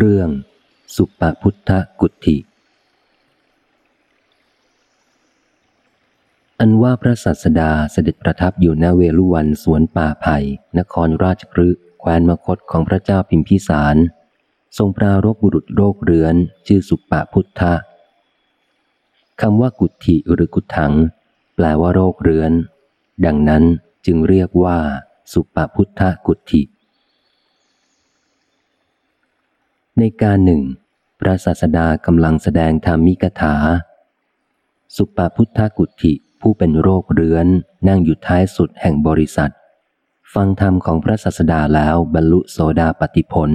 เรื่องสุปพุทธกุฏิอันว่าพระสัสดาเสด็จประทับอยู่ณเวลุวันสวนป่าไผ่นครราชกฤห์แคว้นมคตของพระเจ้าพิมพิสาร ทรงปรารบบุรุษโรคเรื้อน ชื่อสุปพุทธะคำว่ากุฏิหรือกุถัง แปลว่าโรคเรื้อน ดังนั้นจึงเรียกว่า สุปพุทธกุฏิ ในการหนึ่ง พระศาสดากำลังแสดงธรรมิกถา สุปาพุทธกุฏิผู้เป็นโรคเรื้อนนั่งอยู่ท้ายสุดแห่งบริษัท ฟังธรรมของพระศาสดาแล้วบรรลุโสดาปติผล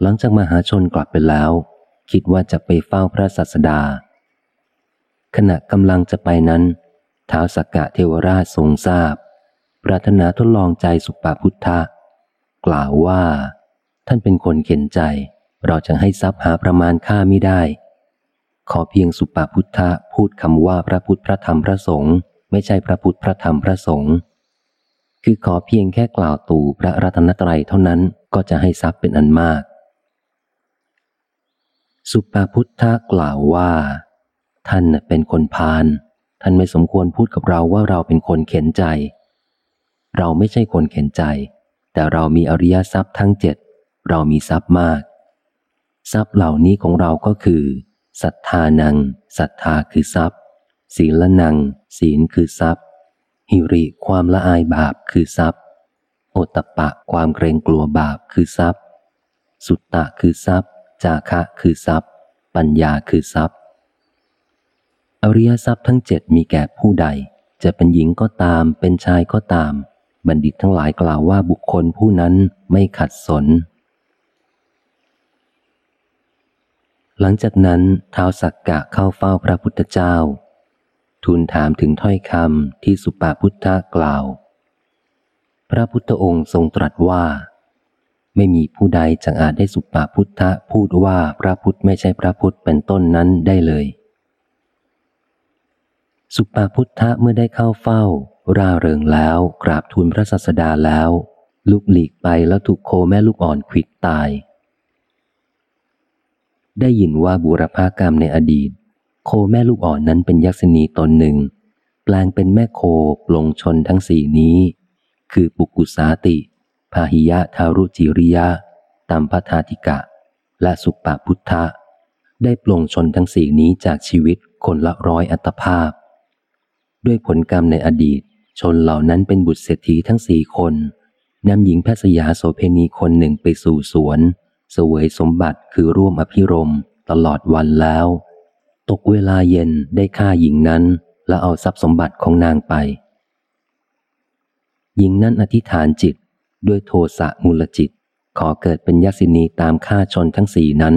หลังจากมหาชนกลับไปแล้ว คิดว่าจะไปเฝ้าพระศาสดา ขณะกำลังจะไปนั้นท้าวสักกะเทวราชทรงทราบ ปรารถนาทดลองใจสุปาพุทธะกล่าวว่า ท่านเป็นคนเข็นใจ เราจะให้ทรัพย์หาประมาณค่าไม่ได้ ขอเพียงสุปาพุทธะพูดคำว่าพระพุทธพระธรรมพระสงฆ์ไม่ใช่พระพุทธพระธรรมพระสงฆ์คือขอเพียงแค่กล่าวตู่พระรัตนตรัยเท่านั้นก็จะให้ทรัพย์เป็นอันมาก สุปาพุทธะกล่าวว่า ท่านเป็นคนพาลท่านไม่สมควรพูดกับเราว่าเราเป็นคนเข็นใจ เราไม่ใช่คนเข็นใจ แต่เรามีอริยทรัพย์ทั้งเจ็ด เรามีทรัพย์มาก ทรัพย์เหล่านี้ของเราก็คือศรัทธานังศรัทธาคือทรัพย์ ศีลนัง ศีลคือทรัพย์ หิริความละอายบาปคือทรัพย์โอตปะความเกรงกลัวบาปคือทรัพย์ สุตตะคือทรัพย์ จาคะคือทรัพย์ ปัญญาคือทรัพย์ อริยทรัพย์ทั้งเจ็ดมีแก่ผู้ใด จะเป็นหญิงก็ตามเป็นชายก็ตาม บัณฑิตทั้งหลายกล่าวว่าบุคคลผู้นั้นไม่ขัดสน หลังจากนั้นท้าวสักกะเข้าเฝ้าพระพุทธเจ้า ทูลถามถึงถ้อยคำที่สุปาพุทธะกล่าว พระพุทธองค์ทรงตรัสว่า ไม่มีผู้ใดจังอาจได้สุปาพุทธะพูดว่าพระพุทธไม่ใช่พระพุทธเป็นต้นนั้นได้เลย สุปาพุทธะเมื่อได้เข้าเฝ้า ร่าเริงแล้วกราบทูลพระศาสดาแล้วลุกหลีกไปแล้วถูกโคแม่ลูกอ่อนขิดตาย ได้ยินว่าบุรพากรรมในอดีต โคแม่ลูกอ่อนนั้นเป็นยักษณีตนหนึ่ง แปลงเป็นแม่โคปลงชนทั้งสี่นี้ คือปุกุสาติ พาหิยะทารุจิริยะตัมพทาธิกะ และสุปปพุทธะ ได้ปลงชนทั้งสี่นี้จากชีวิตคนละร้อยอัตภาพ ด้วยผลกรรมในอดีต ชนเหล่านั้นเป็นบุตรเศรษฐีทั้งสี่คนนำหญิงแพทย์สยาโสเพณีคนหนึ่งไปสู่สวน สวยสมบัติคือร่วมอภิรมตลอดวันแล้ว ตกเวลาเย็นได้ฆ่าหญิงนั้น และเอาทรัพย์สมบัติของนางไป หญิงนั้นอธิษฐานจิตด้วยโทสะมูลจิต ขอเกิดเป็นยักษินีตามฆ่าชนทั้งสี่นั้น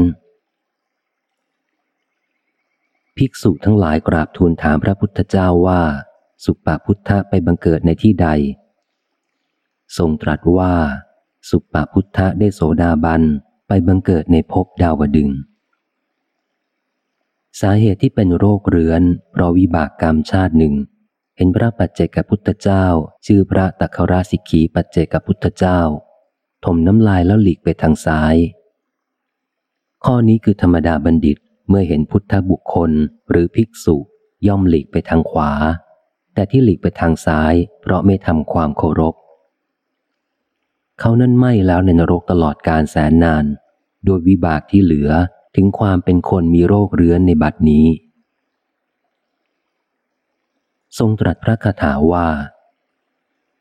ภิกษุทั้งหลายกราบทูลถามพระพุทธเจ้าว่า สุปาพุทธะไปบังเกิดในที่ใด ทรงตรัสว่า สุปาพุทธะได้โสดาบัน ไปบังเกิดในภพดาวดึง สาเหตุที่เป็นโรคเรื้อนเพราะวิบากกรรมชาติหนึ่ง เห็นพระปัจเจกพุทธเจ้า ชื่อพระตัคราสิกีปัจเจกพุทธเจ้า ถมน้ำลายแล้วหลีกไปทางซ้าย ข้อนี้คือธรรมดาบัณฑิตเมื่อเห็นพุทธบุคคลหรือภิกษุย่อมหลีกไปทางขวา แต่ที่หลีกไปทางซ้าย เพราะไม่ทำความเคารพ เขานั่นไม่แล้วในนรกตลอดการแสนนานโดยวิบากที่เหลือถึงความเป็นคนมีโรคเรื้อนในบัดนี้ ทรงตรัสพระคาถาว่า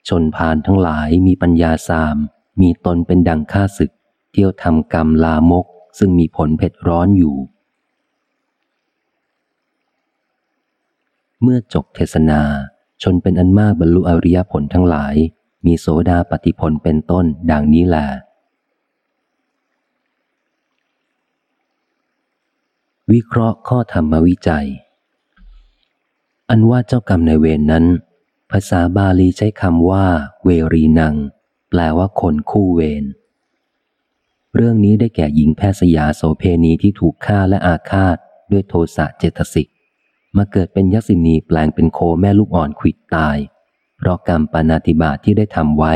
ชนพานทั้งหลายมีปัญญาสาม มีตนเป็นดังข้าศึก เที่ยวทำกรรมลามก ซึ่งมีผลเผ็ดร้อนอยู่ เมื่อจบเทศนา ชนเป็นอันมากบรรลุอริยผลทั้งหลาย มีโสดาปฏิผลเป็นต้นดังนี้แหละวิเคราะห์ข้อธรรมวิจัย อันว่าเจ้ากรรมในเวรนนั้น ภาษาบาลีใช้คำว่า เวรีนัง แปลว่าคนคู่เวร เรื่องนี้ได้แก่หญิงแพทย์สยาโสเพณีที่ถูกฆ่าและอาฆาต ด้วยโทสะเจตสิก มาเกิดเป็นยักษินีแปลงเป็นโคแม่ลูกอ่อนขิดตาย เพราะกรรมปานาติบาที่ได้ทำไว้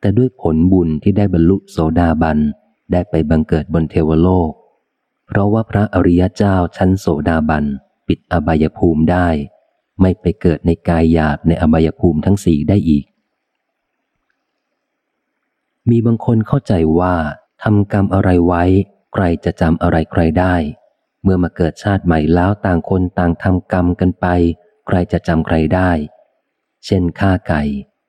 แต่ด้วยผลบุญที่ได้บรรลุโสดาบันได้ไปบังเกิดบนเทวโลก เพราะว่าพระอริยเจ้าชั้นโสดาบันปิดอบายภูมิได้ ไม่ไปเกิดในกายหยาบในอบายภูมิทั้งสี่ได้อีก มีบางคนเข้าใจว่าทำกรรมอะไรไว้ ใครจะจำอะไรใครได้ เมื่อมาเกิดชาติใหม่แล้วต่างคนต่างทำกรรมกันไป ใครจะจำใครได้ เช่นฆ่าไก่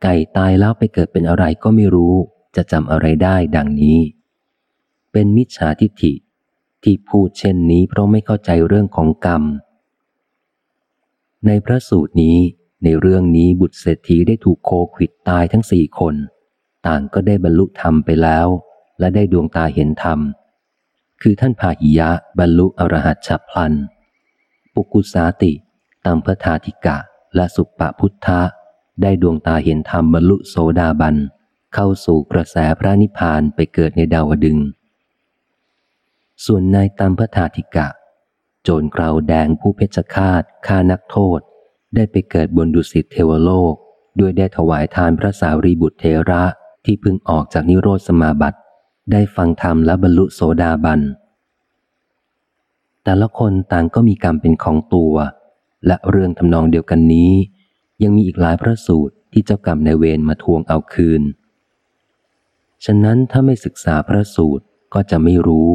ไก่ตายแล้วไปเกิดเป็นอะไรก็ไม่รู้ จะจำอะไรได้ดังนี้ เป็นมิจฉาทิฏฐิ ที่พูดเช่นนี้เพราะไม่เข้าใจเรื่องของกรรม ในพระสูตรนี้ในเรื่องนี้บุตรเศรษฐีได้ถูกโคขิดตายทั้งสี่คน ต่างก็ได้บรรลุธรรมไปแล้ว และได้ดวงตาเห็นธรรม คือท่านพาหิยะบรรลุอรหัตฉับพลัน ปุกุสาติตัมพทาธิกะ และสุปปพุทธะ ได้ดวงตาเห็นธรรมบรรลุโสดาบัน เข้าสู่กระแสพระนิพพานไปเกิดในดาวดึง ส่วนนายตัมพทาธิกะ โจรเกราวแดงผู้เพชฌฆาตฆ่านักโทษ ได้ไปเกิดบนดุสิตเทวโลก ด้วยได้ถวายทานพระสารีบุตรเทระที่เพิ่งออกจากนิโรธสมาบัติ ได้ฟังธรรมและบรรลุโสดาบัน แต่ละคนต่างก็มีกรรมเป็นของตัว และเรื่องทำนองเดียวกันนี้ ยังมีอีกหลายพระสูตรที่เจ้ากรรมในเวรมาทวงเอาคืน ฉะนั้นถ้าไม่ศึกษาพระสูตรก็จะไม่รู้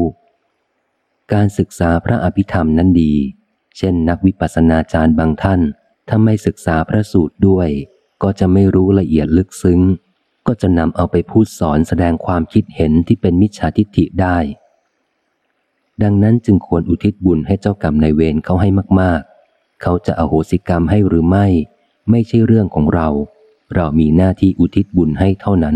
การศึกษาพระอภิธรรมนั้นดี เช่นนักวิปัสสนาจารย์บางท่าน ถ้าไม่ศึกษาพระสูตรด้วย ก็จะไม่รู้ละเอียดลึกซึ้ง ก็จะนำเอาไปพูดสอนแสดงความคิดเห็นที่เป็นมิจฉาทิฏฐิได้ ดังนั้นจึงควรอุทิศบุญให้เจ้ากรรมในเวรเขาให้มาก ๆ เขาจะอโหสิกรรมให้หรือไม่ ไม่ใช่เรื่องของเรา เรามีหน้าที่อุทิศบุญให้เท่านั้น